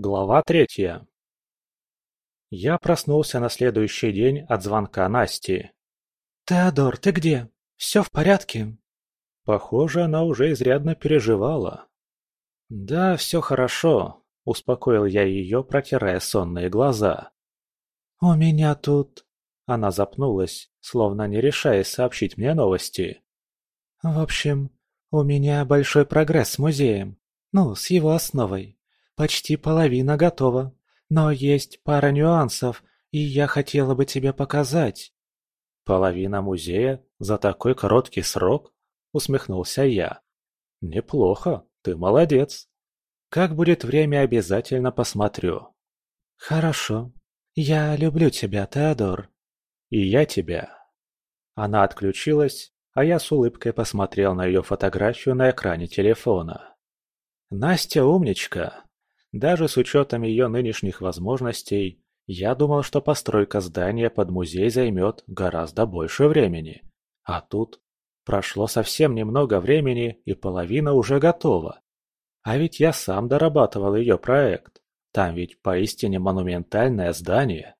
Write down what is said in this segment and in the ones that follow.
Глава третья. Я проснулся на следующий день от звонка Насти. «Теодор, ты где? Все в порядке?» Похоже, она уже изрядно переживала. «Да, все хорошо», — успокоил я ее, протирая сонные глаза. «У меня тут...» Она запнулась, словно не решаясь сообщить мне новости. «В общем, у меня большой прогресс с музеем. Ну, с его основой. Почти половина готова. Но есть пара нюансов, и я хотела бы тебе показать». «Половина музея? За такой короткий срок?» – усмехнулся я. «Неплохо, ты молодец. Как будет время, обязательно посмотрю». «Хорошо. Я люблю тебя, Теодор». «И я тебя». Она отключилась, а я с улыбкой посмотрел на ее фотографию на экране телефона. Настя умничка. Даже с учетом ее нынешних возможностей, я думал, что постройка здания под музей займет гораздо больше времени. А тут прошло совсем немного времени, и половина уже готова. А ведь я сам дорабатывал ее проект. Там ведь поистине монументальное здание.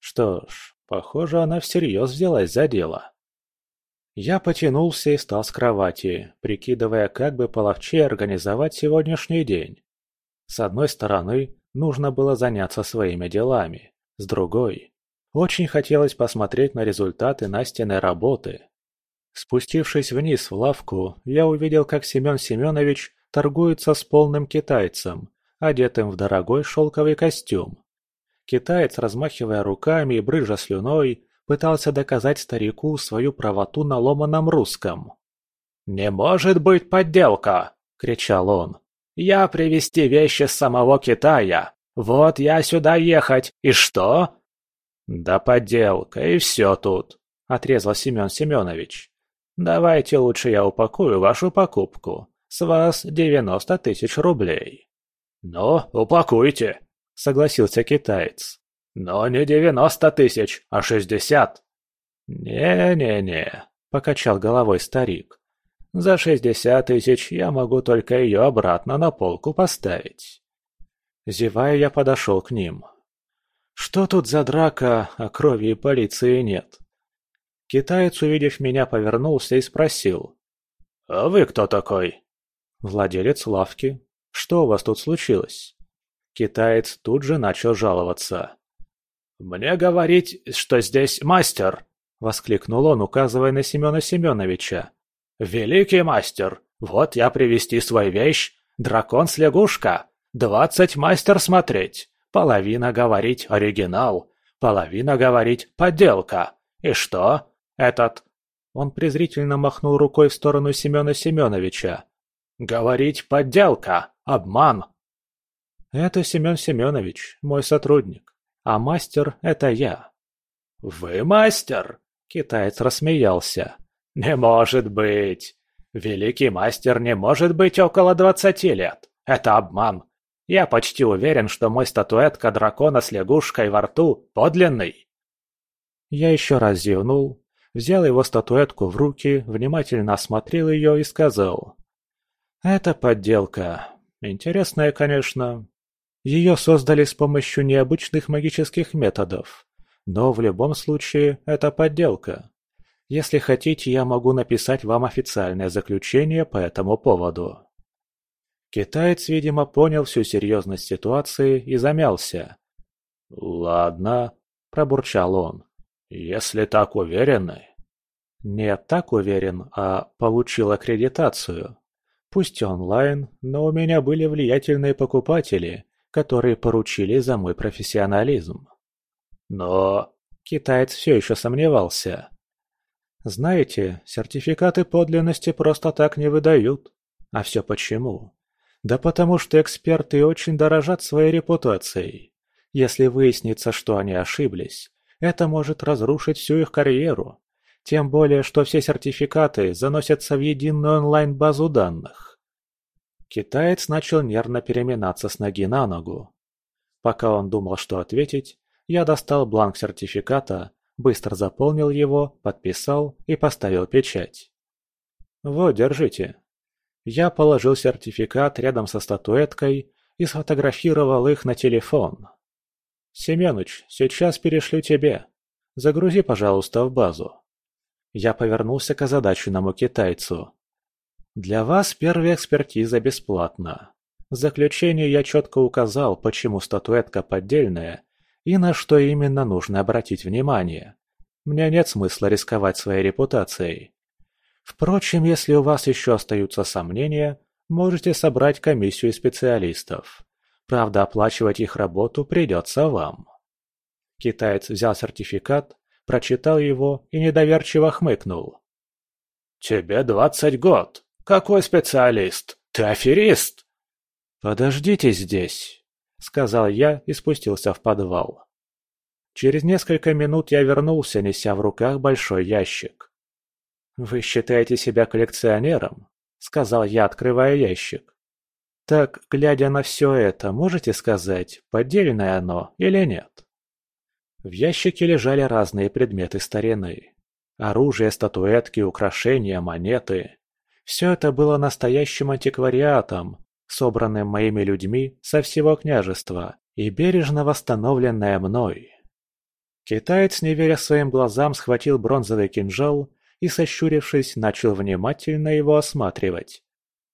Что ж, похоже, она всерьез взялась за дело. Я потянулся и встал с кровати, прикидывая, как бы половче организовать сегодняшний день. С одной стороны, нужно было заняться своими делами, с другой – очень хотелось посмотреть на результаты Настиной работы. Спустившись вниз в лавку, я увидел, как Семен Семенович торгуется с полным китайцем, одетым в дорогой шелковый костюм. Китаец, размахивая руками и брыжа слюной, пытался доказать старику свою правоту на ломаном русском. «Не может быть подделка!» – кричал он. «Я привезти вещи с самого Китая. Вот я сюда ехать, и что?» «Да подделка, и все тут», – отрезал Семен Семенович. «Давайте лучше я упакую вашу покупку. С вас девяносто тысяч рублей». «Ну, упакуйте», – согласился китаец. «Но не девяносто тысяч, а шестьдесят!» «Не-не-не», — покачал головой старик. «За шестьдесят тысяч я могу только ее обратно на полку поставить». Зевая, я подошел к ним. «Что тут за драка, а крови и полиции нет?» Китаец, увидев меня, повернулся и спросил. «А вы кто такой?» «Владелец лавки. Что у вас тут случилось?» Китаец тут же начал жаловаться. «Мне говорить, что здесь мастер!» — воскликнул он, указывая на Семена Семеновича. «Великий мастер! Вот я привести свою вещь! Дракон-слягушка! Двадцать мастер смотреть! Половина говорить оригинал, половина говорить подделка! И что? Этот...» Он презрительно махнул рукой в сторону Семена Семеновича. «Говорить подделка! Обман!» «Это Семен Семенович, мой сотрудник а мастер – это я». «Вы мастер?» – китаец рассмеялся. «Не может быть! Великий мастер не может быть около двадцати лет! Это обман! Я почти уверен, что мой статуэтка дракона с лягушкой во рту подлинный!» Я еще раз зевнул, взял его статуэтку в руки, внимательно осмотрел ее и сказал. «Это подделка. Интересная, конечно, ее создали с помощью необычных магических методов. Но в любом случае это подделка. Если хотите, я могу написать вам официальное заключение по этому поводу. Китаец, видимо, понял всю серьезность ситуации и замялся. «Ладно», – пробурчал он, – «если так уверены». «Не так уверен, а получил аккредитацию. Пусть онлайн, но у меня были влиятельные покупатели, которые поручили за мой профессионализм. Но китаец все еще сомневался. Знаете, сертификаты подлинности просто так не выдают. А все почему? Да потому что эксперты очень дорожат своей репутацией. Если выяснится, что они ошиблись, это может разрушить всю их карьеру. Тем более, что все сертификаты заносятся в единую онлайн-базу данных. Китаец начал нервно переминаться с ноги на ногу. Пока он думал, что ответить, я достал бланк сертификата, быстро заполнил его, подписал и поставил печать. «Вот, держите». Я положил сертификат рядом со статуэткой и сфотографировал их на телефон. «Семёныч, сейчас перешлю тебе. Загрузи, пожалуйста, в базу». Я повернулся к озадаченному китайцу. «Для вас первая экспертиза бесплатна. В заключение я четко указал, почему статуэтка поддельная и на что именно нужно обратить внимание. Мне нет смысла рисковать своей репутацией. Впрочем, если у вас еще остаются сомнения, можете собрать комиссию специалистов. Правда, оплачивать их работу придется вам». Китаец взял сертификат, прочитал его и недоверчиво хмыкнул. «Тебе двадцать год. Какой специалист? Ты аферист!» «Подождите здесь», — сказал я и спустился в подвал. Через несколько минут я вернулся, неся в руках большой ящик. «Вы считаете себя коллекционером?» — сказал я, открывая ящик. «Так, глядя на все это, можете сказать, поддельное оно или нет?» В ящике лежали разные предметы старины. Оружие, статуэтки, украшения, монеты. Все это было настоящим антиквариатом, собранным моими людьми со всего княжества и бережно восстановленное мной. Китаец, не веря своим глазам, схватил бронзовый кинжал и, сощурившись, начал внимательно его осматривать.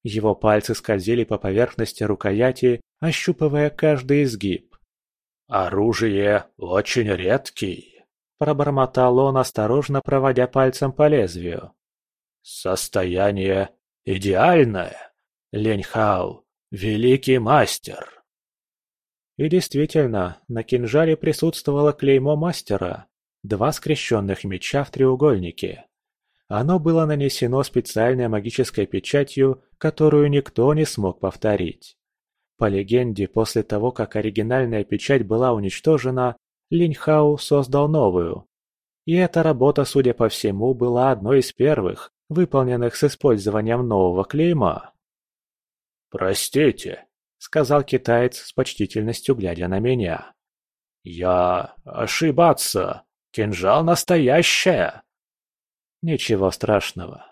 Его пальцы скользили по поверхности рукояти, ощупывая каждый изгиб. «Оружие очень редкий», — пробормотал он, осторожно проводя пальцем по лезвию. «Состояние идеальное. Леньхау, великий мастер». И действительно, на кинжале присутствовало клеймо мастера, два скрещенных меча в треугольнике. Оно было нанесено специальной магической печатью, которую никто не смог повторить. По легенде, после того, как оригинальная печать была уничтожена, Линьхау создал новую. И эта работа, судя по всему, была одной из первых, выполненных с использованием нового клейма. «Простите», — сказал китаец с почтительностью глядя на меня. «Я ошибаться. Кинжал настоящая». «Ничего страшного.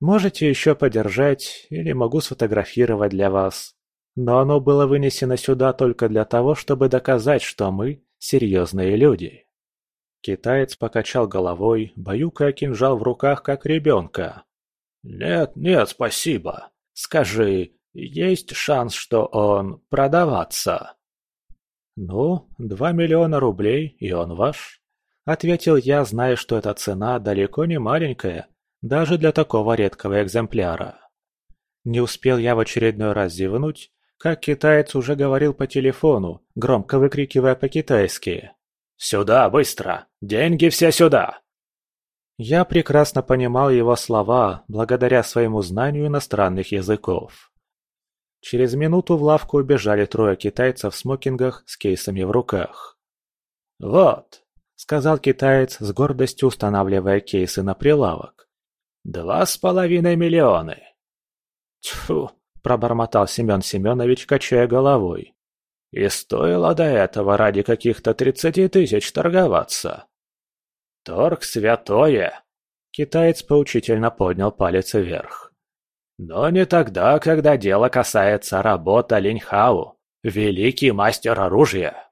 Можете еще подержать или могу сфотографировать для вас. Но оно было вынесено сюда только для того, чтобы доказать, что мы – серьезные люди. Китаец покачал головой, баюкая кинжал в руках, как ребенка. «Нет, нет, спасибо. Скажи, есть шанс, что он продаваться?» «Ну, два миллиона рублей, и он ваш», — ответил я, зная, что эта цена далеко не маленькая, даже для такого редкого экземпляра. Не успел я в очередной раз зевнуть, как китаец уже говорил по телефону, громко выкрикивая по-китайски. «Сюда, быстро! Деньги все сюда!» Я прекрасно понимал его слова, благодаря своему знанию иностранных языков. Через минуту в лавку убежали трое китайцев в смокингах с кейсами в руках. «Вот», — сказал китаец, с гордостью устанавливая кейсы на прилавок. «Два с половиной миллиона». «Тьфу, – пробормотал Семен Семенович, качая головой. «И стоило до этого ради каких-то тридцати тысяч торговаться». «Торг святое!» – китаец поучительно поднял палец вверх. «Но не тогда, когда дело касается работы Линьхау, великий мастер оружия!»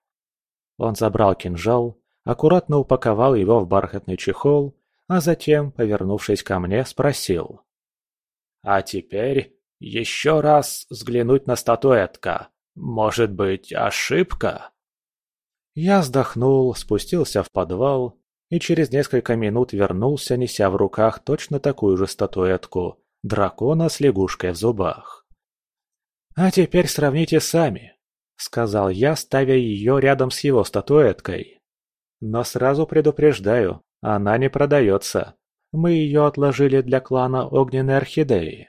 Он забрал кинжал, аккуратно упаковал его в бархатный чехол, а затем, повернувшись ко мне, спросил. «А теперь еще раз взглянуть на статуэтка. Может быть, ошибка? Я вздохнул, спустился в подвал и через несколько минут вернулся, неся в руках точно такую же статуэтку – дракона с лягушкой в зубах. «А теперь сравните сами», – сказал я, ставя ее рядом с его статуэткой. «Но сразу предупреждаю, она не продается. Мы ее отложили для клана Огненной Орхидеи».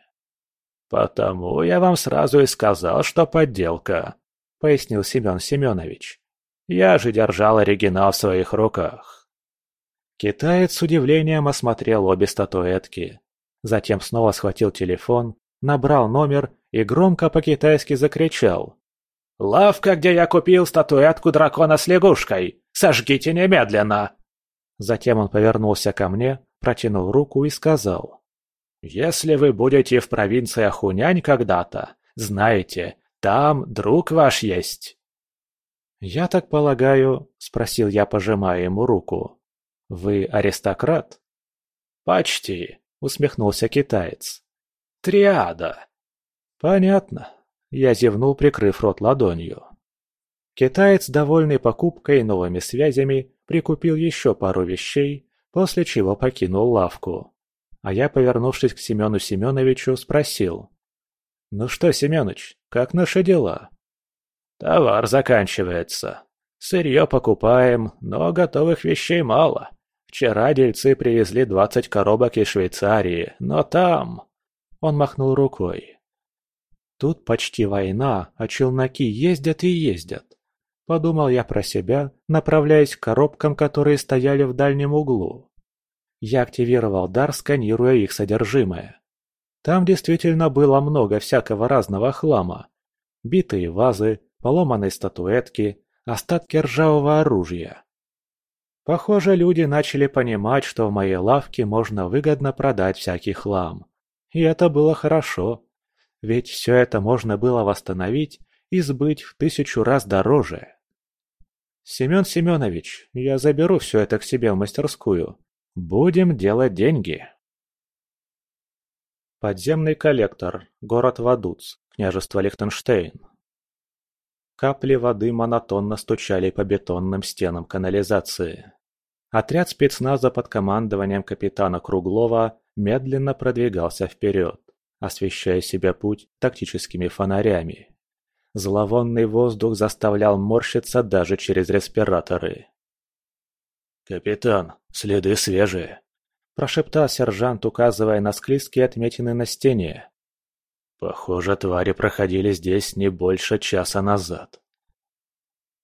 «Потому я вам сразу и сказал, что подделка», — пояснил Семен Семенович. «Я же держал оригинал в своих руках». Китаец с удивлением осмотрел обе статуэтки. Затем снова схватил телефон, набрал номер и громко по-китайски закричал. «Лавка, где я купил статуэтку дракона с лягушкой! Сожгите немедленно!» Затем он повернулся ко мне, протянул руку и сказал. Если вы будете в провинции Хунянь когда-то, знайте, Там друг ваш есть?» «Я так полагаю», — спросил я, пожимая ему руку. «Вы аристократ?» «Почти», — усмехнулся китаец. «Триада». «Понятно». Я зевнул, прикрыв рот ладонью. Китаец, довольный покупкой и новыми связями, прикупил еще пару вещей, после чего покинул лавку. А я, повернувшись к Семену Семеновичу, спросил. «Ну что, Семенович, как наши дела?» «Товар заканчивается. Сырье покупаем, но готовых вещей мало. Вчера дельцы привезли двадцать коробок из Швейцарии, но там...» Он махнул рукой. «Тут почти война, а челноки ездят и ездят. Подумал я про себя, направляясь к коробкам, которые стояли в дальнем углу. Я активировал дар, сканируя их содержимое. Там действительно было много всякого разного хлама. Битые вазы, поломанные статуэтки, остатки ржавого оружия. Похоже, люди начали понимать, что в моей лавке можно выгодно продать всякий хлам. И это было хорошо. Ведь все это можно было восстановить и сбыть в тысячу раз дороже. «Семен Семенович, я заберу все это к себе в мастерскую. Будем делать деньги». Подземный коллектор, город Вадуц, княжество Лихтенштейн. Капли воды монотонно стучали по бетонным стенам канализации. Отряд спецназа под командованием капитана Круглова медленно продвигался вперед, освещая себе путь тактическими фонарями. Зловонный воздух заставлял морщиться даже через респираторы. «Капитан, следы свежие», – прошептал сержант, указывая на склизкие отметины на стене. «Похоже, твари проходили здесь не больше часа назад».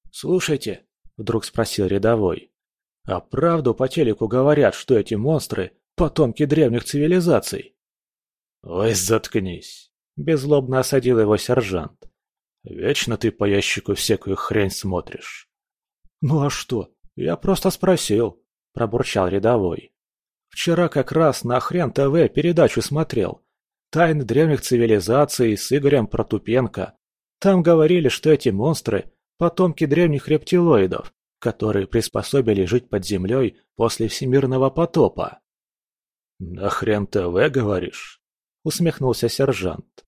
«Слушайте», – вдруг спросил рядовой, – «а правду по телеку говорят, что эти монстры – потомки древних цивилизаций?» «Ой, заткнись!» – беззлобно осадил его сержант. Вечно ты по ящику всякую хрень смотришь. Ну а что? Я просто спросил, пробурчал рядовой. Вчера как раз на Хрен ТВ передачу смотрел. Тайны древних цивилизаций с Игорем Протупенко. Там говорили, что эти монстры – потомки древних рептилоидов, которые приспособили жить под землей после всемирного потопа. «На Хрен ТВ, говоришь?» – усмехнулся сержант.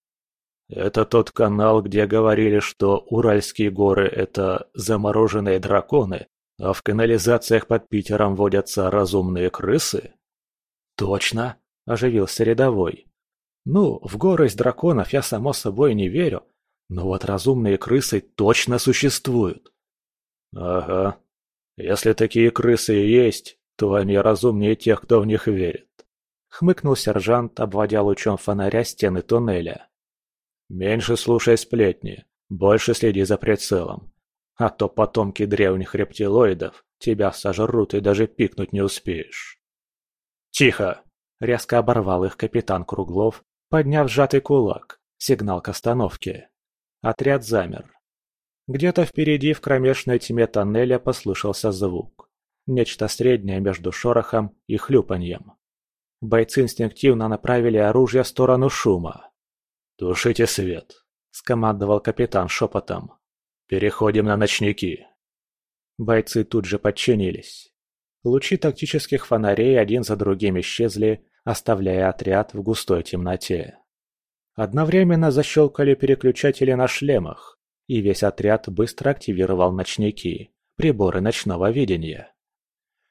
Это тот канал, где говорили, что Уральские горы – это замороженные драконы, а в канализациях под Питером водятся разумные крысы? Точно, оживился рядовой. Ну, в горость драконов я само собой не верю, но вот разумные крысы точно существуют. Ага. Если такие крысы и есть, то они разумнее тех, кто в них верит. Хмыкнул сержант, обводя лучом фонаря стены туннеля. Меньше слушай сплетни, больше следи за прицелом. А то потомки древних рептилоидов тебя сожрут и даже пикнуть не успеешь. «Тихо!» — резко оборвал их капитан Круглов, подняв сжатый кулак, сигнал к остановке. Отряд замер. Где-то впереди в кромешной тьме тоннеля послышался звук. Нечто среднее между шорохом и хлюпаньем. Бойцы инстинктивно направили оружие в сторону шума. «Тушите свет», — скомандовал капитан шепотом. «Переходим на ночники». Бойцы тут же подчинились. Лучи тактических фонарей один за другим исчезли, оставляя отряд в густой темноте. Одновременно защелкали переключатели на шлемах, и весь отряд быстро активировал ночники, приборы ночного видения.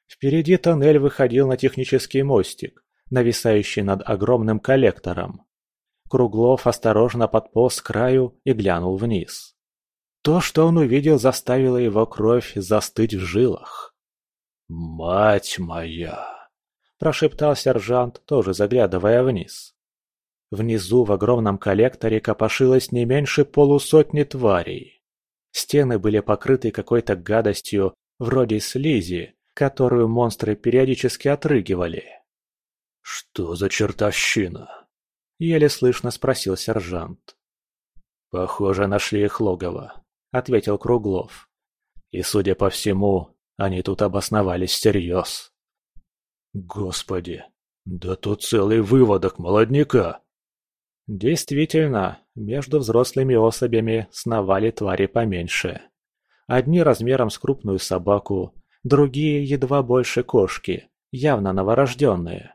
Впереди тоннель выходил на технический мостик, нависающий над огромным коллектором. Круглов осторожно подполз к краю и глянул вниз. То, что он увидел, заставило его кровь застыть в жилах. «Мать моя!» – прошептал сержант, тоже заглядывая вниз. Внизу в огромном коллекторе копошилось не меньше полусотни тварей. Стены были покрыты какой-то гадостью, вроде слизи, которую монстры периодически отрыгивали. «Что за чертовщина?» — еле слышно спросил сержант. «Похоже, нашли их логово», — ответил Круглов. «И, судя по всему, они тут обосновались всерьез». «Господи, да тут целый выводок молодняка!» Действительно, между взрослыми особями сновали твари поменьше. Одни размером с крупную собаку, другие едва больше кошки, явно новорожденные.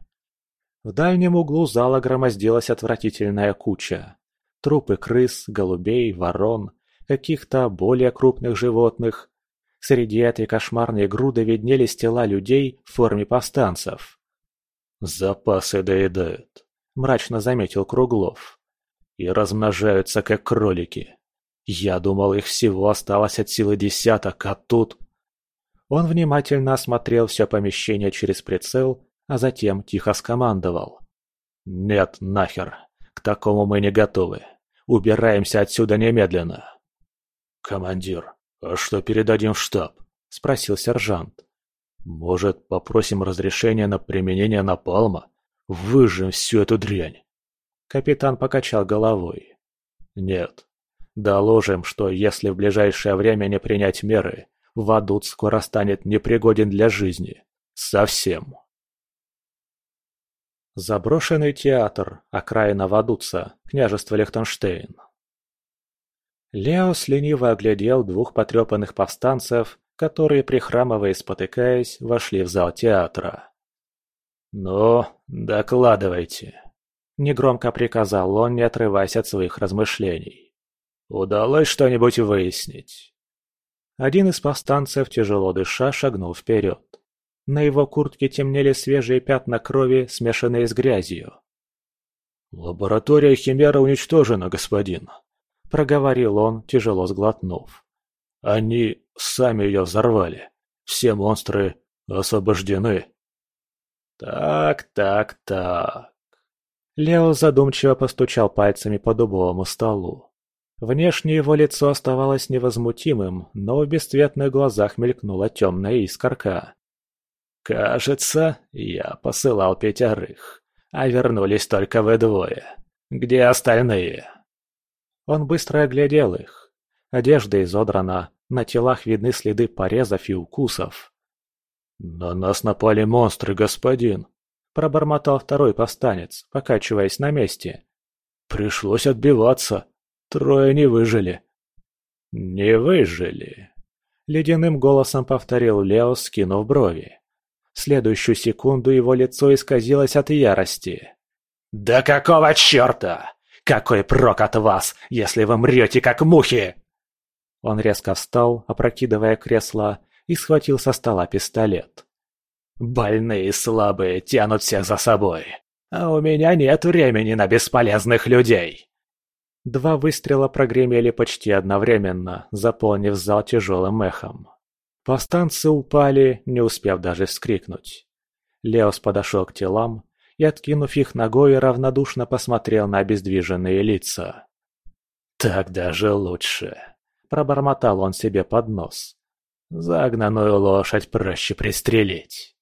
В дальнем углу зала громоздилась отвратительная куча. Трупы крыс, голубей, ворон, каких-то более крупных животных. Среди этой кошмарной груды виднелись тела людей в форме повстанцев. «Запасы доедают», — мрачно заметил Круглов. «И размножаются, как кролики. Я думал, их всего осталось от силы десяток, а тут...» Он внимательно осмотрел все помещение через прицел, а затем тихо скомандовал. «Нет, нахер. К такому мы не готовы. Убираемся отсюда немедленно». «Командир, а что передадим в штаб?» – спросил сержант. «Может, попросим разрешения на применение напалма? Выжжем всю эту дрянь!» Капитан покачал головой. «Нет. Доложим, что если в ближайшее время не принять меры, Вадут скоро станет непригоден для жизни. Совсем. Заброшенный театр, окраина Вадуца, княжество Лихтенштейн. Леос лениво оглядел двух потрепанных повстанцев, которые, прихрамывая и спотыкаясь, вошли в зал театра. «Ну, докладывайте», — негромко приказал он, не отрываясь от своих размышлений. «Удалось что-нибудь выяснить?» Один из повстанцев, тяжело дыша, шагнул вперед. На его куртке темнели свежие пятна крови, смешанные с грязью. «Лаборатория Химера уничтожена, господин», — проговорил он, тяжело сглотнув. «Они сами ее взорвали. Все монстры освобождены». «Так, так, так...» Лео задумчиво постучал пальцами по дубовому столу. Внешне его лицо оставалось невозмутимым, но в бесцветных глазах мелькнула темная искорка. «Кажется, я посылал пятерых, а вернулись только вы двое. Где остальные?» Он быстро оглядел их. Одежда изодрана, на телах видны следы порезов и укусов. «На нас напали монстры, господин!» – пробормотал второй повстанец, покачиваясь на месте. «Пришлось отбиваться!» Трое не выжили. «Не выжили», — ледяным голосом повторил Лео, скинув брови. В следующую секунду его лицо исказилось от ярости. «Да какого черта? Какой прок от вас, если вы мрете, как мухи?» Он резко встал, опрокидывая кресло, и схватил со стола пистолет. «Больные и слабые тянут всех за собой, а у меня нет времени на бесполезных людей!» Два выстрела прогремели почти одновременно, заполнив зал тяжелым эхом. Повстанцы упали, не успев даже вскрикнуть. Леос подошел к телам и, откинув их ногой, равнодушно посмотрел на обездвиженные лица. «Так даже лучше», — пробормотал он себе под нос. «Загнанную лошадь проще пристрелить».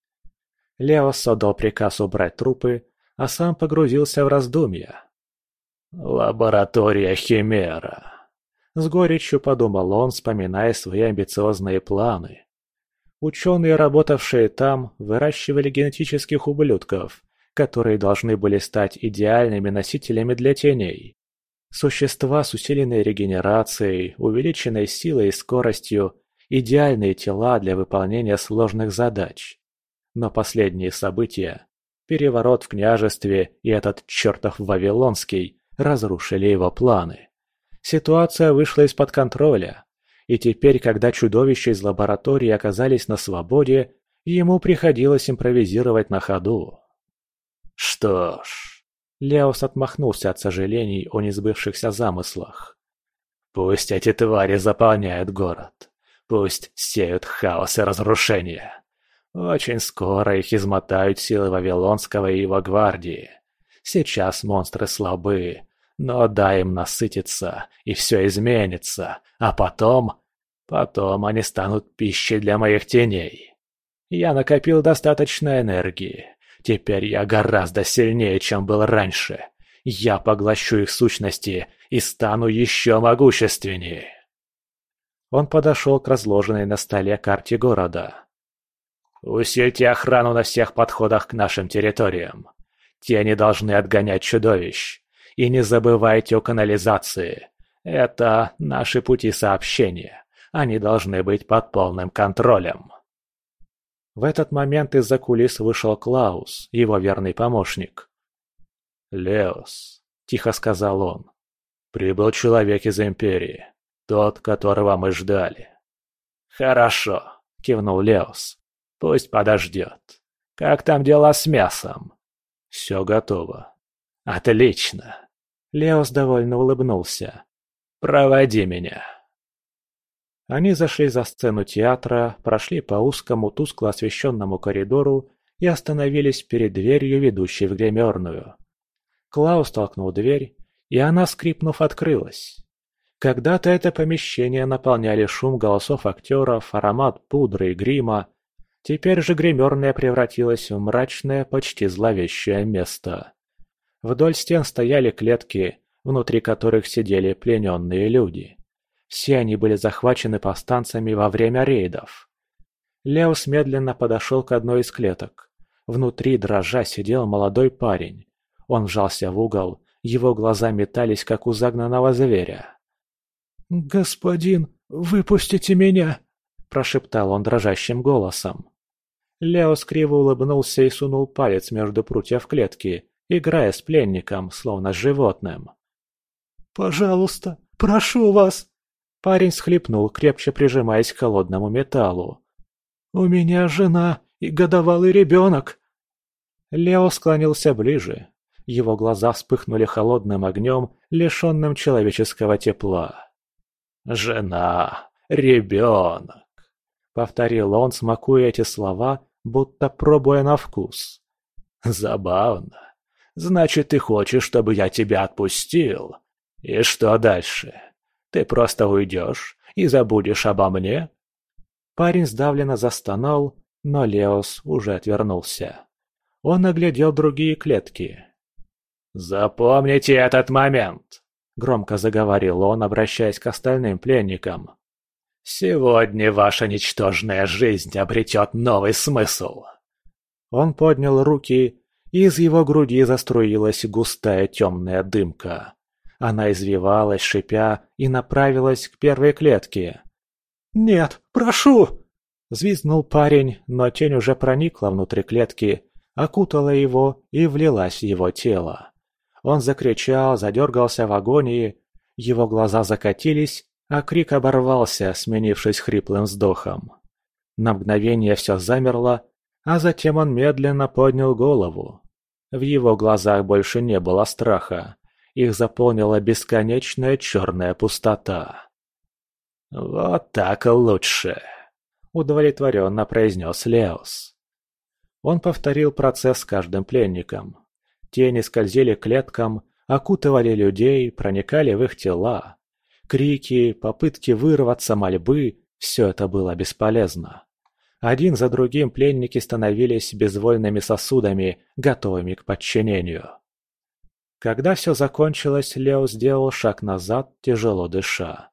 Леос отдал приказ убрать трупы, а сам погрузился в раздумья. «Лаборатория Химера», — с горечью подумал он, вспоминая свои амбициозные планы. Ученые, работавшие там, выращивали генетических ублюдков, которые должны были стать идеальными носителями для теней. Существа с усиленной регенерацией, увеличенной силой и скоростью, идеальные тела для выполнения сложных задач. Но последние события, переворот в княжестве и этот чертов Вавилонский, разрушили его планы. Ситуация вышла из-под контроля, и теперь, когда чудовища из лаборатории оказались на свободе, ему приходилось импровизировать на ходу. Что ж, Леос отмахнулся от сожалений о несбывшихся замыслах. Пусть эти твари заполняют город. Пусть сеют хаос и разрушение. Очень скоро их измотают силы Вавилонского и его гвардии. Сейчас монстры слабы, но дай им насытиться, и все изменится, а потом... Потом они станут пищей для моих теней. Я накопил достаточно энергии. Теперь я гораздо сильнее, чем был раньше. Я поглощу их сущности и стану еще могущественнее. Он подошел к разложенной на столе карте города. «Усильте охрану на всех подходах к нашим территориям. Тени должны отгонять чудовищ. И не забывайте о канализации. Это наши пути сообщения. Они должны быть под полным контролем. В этот момент из-за кулис вышел Клаус, его верный помощник. «Леос», — тихо сказал он, — «прибыл человек из Империи, тот, которого мы ждали». «Хорошо», — кивнул Леос. «Пусть подождет. Как там дела с мясом?» «Все готово». «Отлично!» Леос довольно улыбнулся. «Проводи меня!» Они зашли за сцену театра, прошли по узкому тускло освещенному коридору и остановились перед дверью, ведущей в гримерную. Клаус толкнул дверь, и она, скрипнув, открылась. Когда-то это помещение наполняли шум голосов актеров, аромат пудры и грима. Теперь же гримерная превратилась в мрачное, почти зловещее место. Вдоль стен стояли клетки, внутри которых сидели плененные люди. Все они были захвачены повстанцами во время рейдов. Леус медленно подошел к одной из клеток. Внутри, дрожа, сидел молодой парень. Он вжался в угол, его глаза метались, как у загнанного зверя. «Господин, выпустите меня!» – прошептал он дрожащим голосом. Леос криво улыбнулся и сунул палец между прутьев клетки, играя с пленником, словно с животным. «Пожалуйста, прошу вас!» Парень схлипнул, крепче прижимаясь к холодному металлу. «У меня жена и годовалый ребенок!» Лео склонился ближе. Его глаза вспыхнули холодным огнем, лишенным человеческого тепла. «Жена, ребенок!» — повторил он, смакуя эти слова, будто пробуя на вкус. «Забавно. Значит, ты хочешь, чтобы я тебя отпустил? И что дальше? Ты просто уйдешь и забудешь обо мне?» Парень сдавленно застонал, но Леос уже отвернулся. Он оглядел другие клетки. «Запомните этот момент!» — громко заговорил он, обращаясь к остальным пленникам. «Сегодня ваша ничтожная жизнь обретет новый смысл!» Он поднял руки, и из его груди заструилась густая темная дымка. Она извивалась, шипя, и направилась к первой клетке. «Нет, прошу!» Звизнул парень, но тень уже проникла внутрь клетки, окутала его и влилась в его тело. Он закричал, задергался в агонии, его глаза закатились, а крик оборвался, сменившись хриплым вздохом. На мгновение все замерло, а затем он медленно поднял голову. В его глазах больше не было страха. Их заполнила бесконечная черная пустота. «Вот так лучше», — удовлетворенно произнес Леос. Он повторил процесс с каждым пленником. Тени скользили клеткам, окутывали людей, проникали в их тела. Крики, попытки вырваться, мольбы — все это было бесполезно. Один за другим пленники становились безвольными сосудами, готовыми к подчинению. Когда все закончилось, Лео сделал шаг назад, тяжело дыша.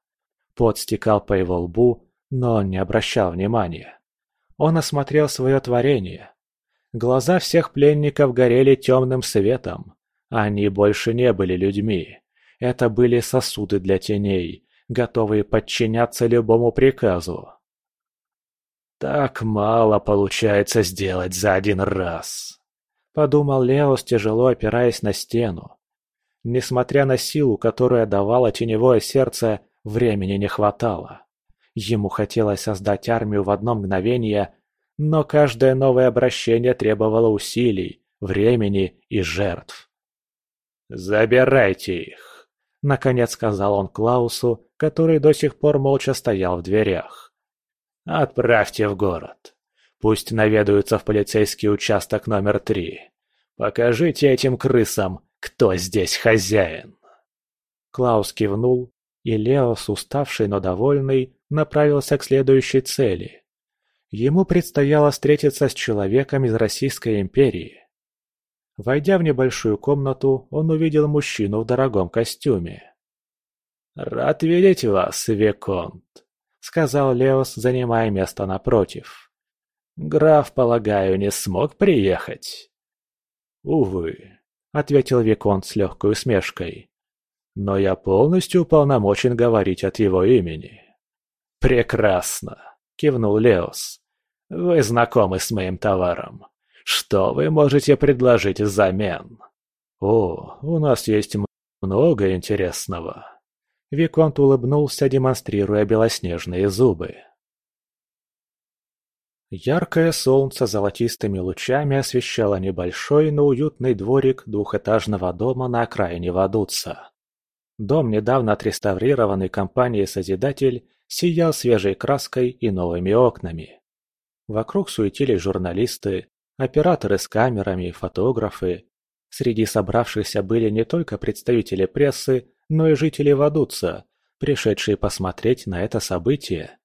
Пот стекал по его лбу, но он не обращал внимания. Он осмотрел свое творение. Глаза всех пленников горели темным светом. Они больше не были людьми. Это были сосуды для теней, готовые подчиняться любому приказу. «Так мало получается сделать за один раз», — подумал Леос, тяжело опираясь на стену. Несмотря на силу, которую давало теневое сердце, времени не хватало. Ему хотелось создать армию в одно мгновение, но каждое новое обращение требовало усилий, времени и жертв. «Забирайте их», — наконец сказал он Клаусу, который до сих пор молча стоял в дверях. «Отправьте в город. Пусть наведаются в полицейский участок номер три. Покажите этим крысам, кто здесь хозяин?» Клаус кивнул, и Леос, уставший, но довольный, направился к следующей цели. Ему предстояло встретиться с человеком из Российской империи. Войдя в небольшую комнату, он увидел мужчину в дорогом костюме. «Рад видеть вас, Виконт», — сказал Леос, занимая место напротив. «Граф, полагаю, не смог приехать?» «Увы», ответил Виконт с легкой усмешкой. «Но я полностью уполномочен говорить от его имени». «Прекрасно!» – кивнул Леос. «Вы знакомы с моим товаром. Что вы можете предложить взамен?» «О, у нас есть много интересного». Виконт улыбнулся, демонстрируя белоснежные зубы. Яркое солнце золотистыми лучами освещало небольшой, но уютный дворик двухэтажного дома на окраине Вадуца. Дом, недавно отреставрированный компанией «Созидатель», сиял свежей краской и новыми окнами. Вокруг суетились журналисты, операторы с камерами, фотографы. Среди собравшихся были не только представители прессы, но и жители Вадуца, пришедшие посмотреть на это событие.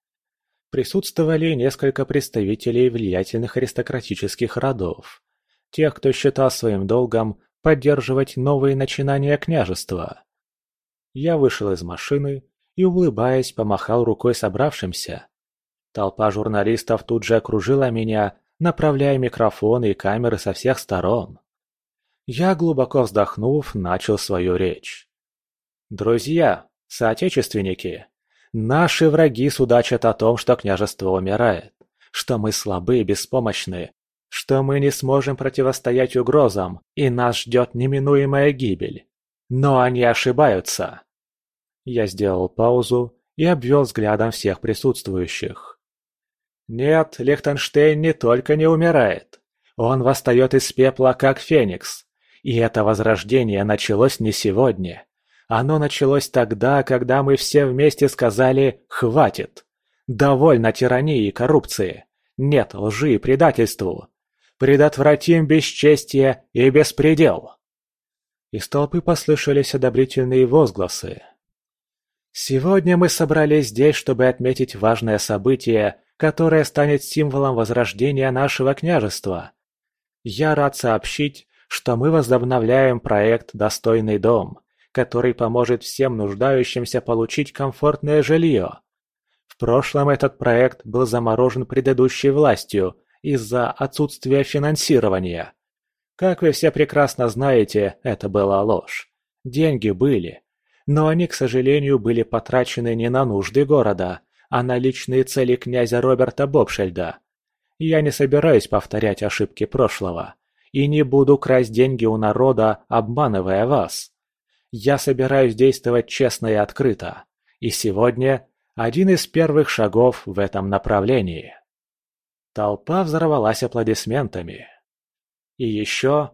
Присутствовали несколько представителей влиятельных аристократических родов, тех, кто считал своим долгом поддерживать новые начинания княжества. Я вышел из машины и, улыбаясь, помахал рукой собравшимся. Толпа журналистов тут же окружила меня, направляя микрофоны и камеры со всех сторон. Я, глубоко вздохнув, начал свою речь. «Друзья, соотечественники, Наши враги судачат о том, что княжество умирает, что мы слабы и беспомощны, что мы не сможем противостоять угрозам, и нас ждет неминуемая гибель. Но они ошибаются. Я сделал паузу и обвел взглядом всех присутствующих. Нет, Лихтенштейн не только не умирает. Он восстает из пепла, как феникс. И это возрождение началось не сегодня. Оно началось тогда, когда мы все вместе сказали «хватит». Довольно тирании и коррупции. Нет лжи и предательству. Предотвратим бесчестие и беспредел. Из толпы послышались одобрительные возгласы. Сегодня мы собрались здесь, чтобы отметить важное событие, которое станет символом возрождения нашего княжества. Я рад сообщить, что мы возобновляем проект «Достойный дом», который поможет всем нуждающимся получить комфортное жилье. В прошлом этот проект был заморожен предыдущей властью из-за отсутствия финансирования. Как вы все прекрасно знаете, это была ложь. Деньги были, но они, к сожалению, были потрачены не на нужды города, а на личные цели князя Роберта Бобшельда. Я не собираюсь повторять ошибки прошлого и не буду красть деньги у народа, обманывая вас. Я собираюсь действовать честно и открыто. И сегодня один из первых шагов в этом направлении. Толпа взорвалась аплодисментами. И еще...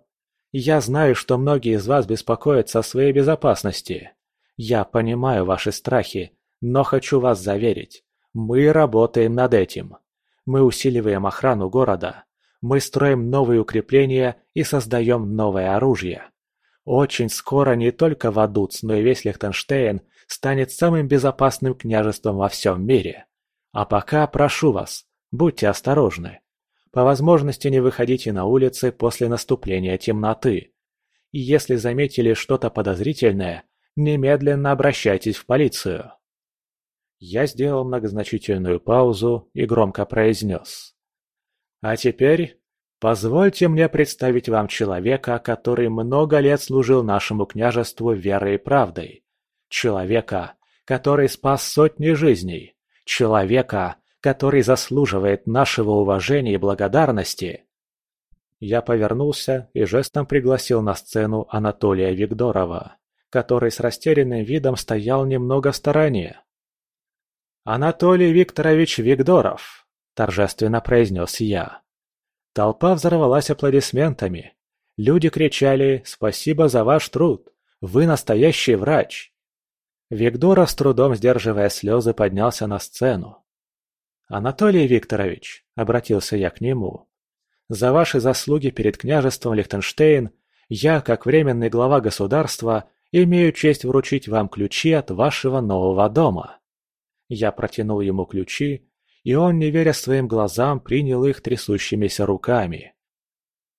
Я знаю, что многие из вас беспокоятся о своей безопасности. Я понимаю ваши страхи, но хочу вас заверить. Мы работаем над этим. Мы усиливаем охрану города. Мы строим новые укрепления и создаем новое оружие. Очень скоро не только Вадуц, но и весь Лихтенштейн станет самым безопасным княжеством во всем мире. А пока прошу вас, будьте осторожны. По возможности не выходите на улицы после наступления темноты. И если заметили что-то подозрительное, немедленно обращайтесь в полицию. Я сделал многозначительную паузу и громко произнес. А теперь Позвольте мне представить вам человека, который много лет служил нашему княжеству верой и правдой. Человека, который спас сотни жизней. Человека, который заслуживает нашего уважения и благодарности. Я повернулся и жестом пригласил на сцену Анатолия Викторова, который с растерянным видом стоял немного в стороне. «Анатолий Викторович Викторов», – торжественно произнес я. Толпа взорвалась аплодисментами. Люди кричали «Спасибо за ваш труд! Вы настоящий врач!» Викторов, с трудом сдерживая слезы, поднялся на сцену. «Анатолий Викторович», — обратился я к нему, — «за ваши заслуги перед княжеством Лихтенштейн я, как временный глава государства, имею честь вручить вам ключи от вашего нового дома». Я протянул ему ключи, и он, не веря своим глазам, принял их трясущимися руками.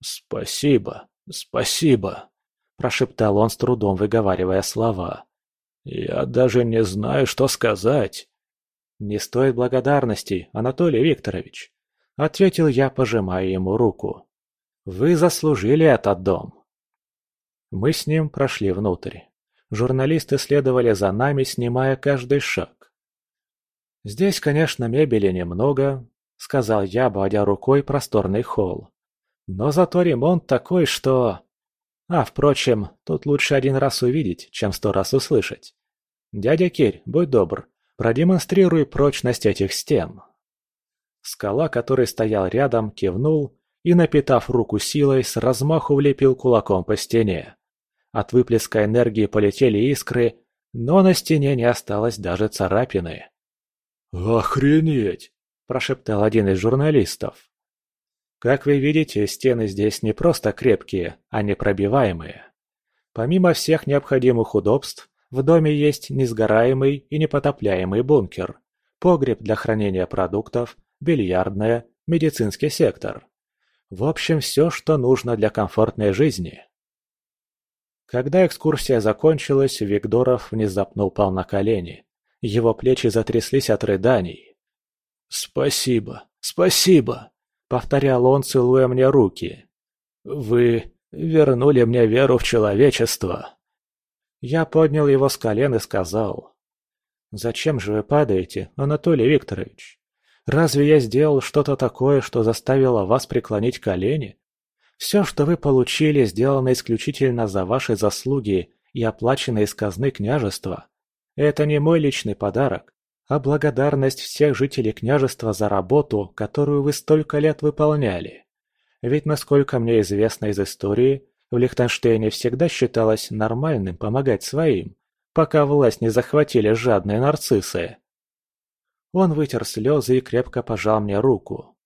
«Спасибо, спасибо», – прошептал он с трудом, выговаривая слова. «Я даже не знаю, что сказать». «Не стоит благодарности, Анатолий Викторович», – ответил я, пожимая ему руку. «Вы заслужили этот дом». Мы с ним прошли внутрь. Журналисты следовали за нами, снимая каждый шаг. «Здесь, конечно, мебели немного», — сказал я, обводя рукой просторный холл. «Но зато ремонт такой, что...» А, впрочем, тут лучше один раз увидеть, чем сто раз услышать. Дядя Кирь, будь добр, продемонстрируй прочность этих стен. Скала, который стоял рядом, кивнул и, напитав руку силой, с размаху влепил кулаком по стене. От выплеска энергии полетели искры, но на стене не осталось даже царапины. «Охренеть!» – прошептал один из журналистов. Как вы видите, стены здесь не просто крепкие, а непробиваемые. Помимо всех необходимых удобств, в доме есть несгораемый и непотопляемый бункер, погреб для хранения продуктов, бильярдная, медицинский сектор. В общем, все, что нужно для комфортной жизни. Когда экскурсия закончилась, Викторов внезапно упал на колени. Его плечи затряслись от рыданий. «Спасибо, спасибо!» — повторял он, целуя мне руки. «Вы вернули мне веру в человечество!» Я поднял его с колен и сказал. «Зачем же вы падаете, Анатолий Викторович? Разве я сделал что-то такое, что заставило вас преклонить колени? Все, что вы получили, сделано исключительно за ваши заслуги и оплачено из казны княжества. Это не мой личный подарок, а благодарность всех жителей княжества за работу, которую вы столько лет выполняли. Ведь, насколько мне известно из истории, в Лихтенштейне всегда считалось нормальным помогать своим, пока власть не захватили жадные нарциссы. Он вытер слезы и крепко пожал мне руку.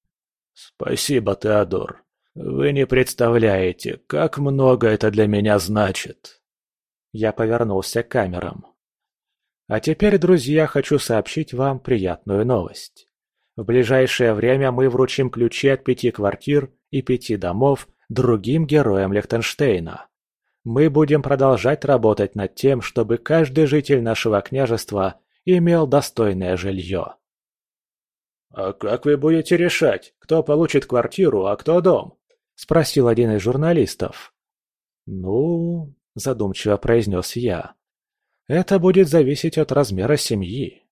«Спасибо, Теодор. Вы не представляете, как много это для меня значит. Я повернулся к камерам. А теперь, друзья, хочу сообщить вам приятную новость. В ближайшее время мы вручим ключи от пяти квартир и пяти домов другим героям Лехтенштейна. Мы будем продолжать работать над тем, чтобы каждый житель нашего княжества имел достойное жилье. «А как вы будете решать, кто получит квартиру, а кто дом?» – спросил один из журналистов. «Ну...» – задумчиво произнес я. «Это будет зависеть от размера семьи».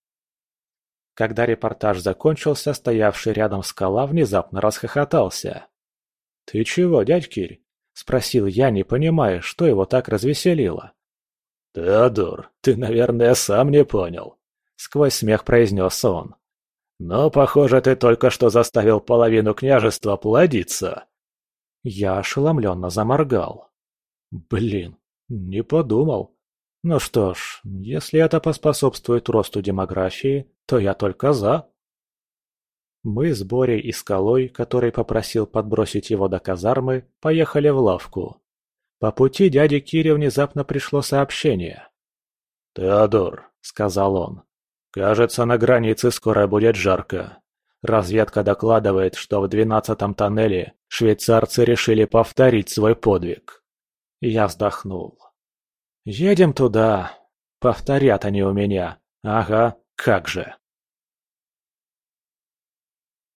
Когда репортаж закончился, стоявший рядом скала внезапно расхохотался. «Ты чего, дядь Кирь?» – спросил я, не понимая, что его так развеселило. «Теодор, ты, наверное, сам не понял», – сквозь смех произнес он. «Но, похоже, ты только что заставил половину княжества плодиться». Я ошеломленно заморгал. Блин, не подумал. Ну что ж, если это поспособствует росту демографии, то я только за. Мы с Борей и Скалой, который попросил подбросить его до казармы, поехали в лавку. По пути дяде Кире внезапно пришло сообщение. «Теодор», — сказал он, — «кажется, на границе скоро будет жарко. Разведка докладывает, что в двенадцатом тоннеле швейцарцы решили повторить свой подвиг. Я вздохнул. «Едем туда. Повторят они у меня. Ага, как же».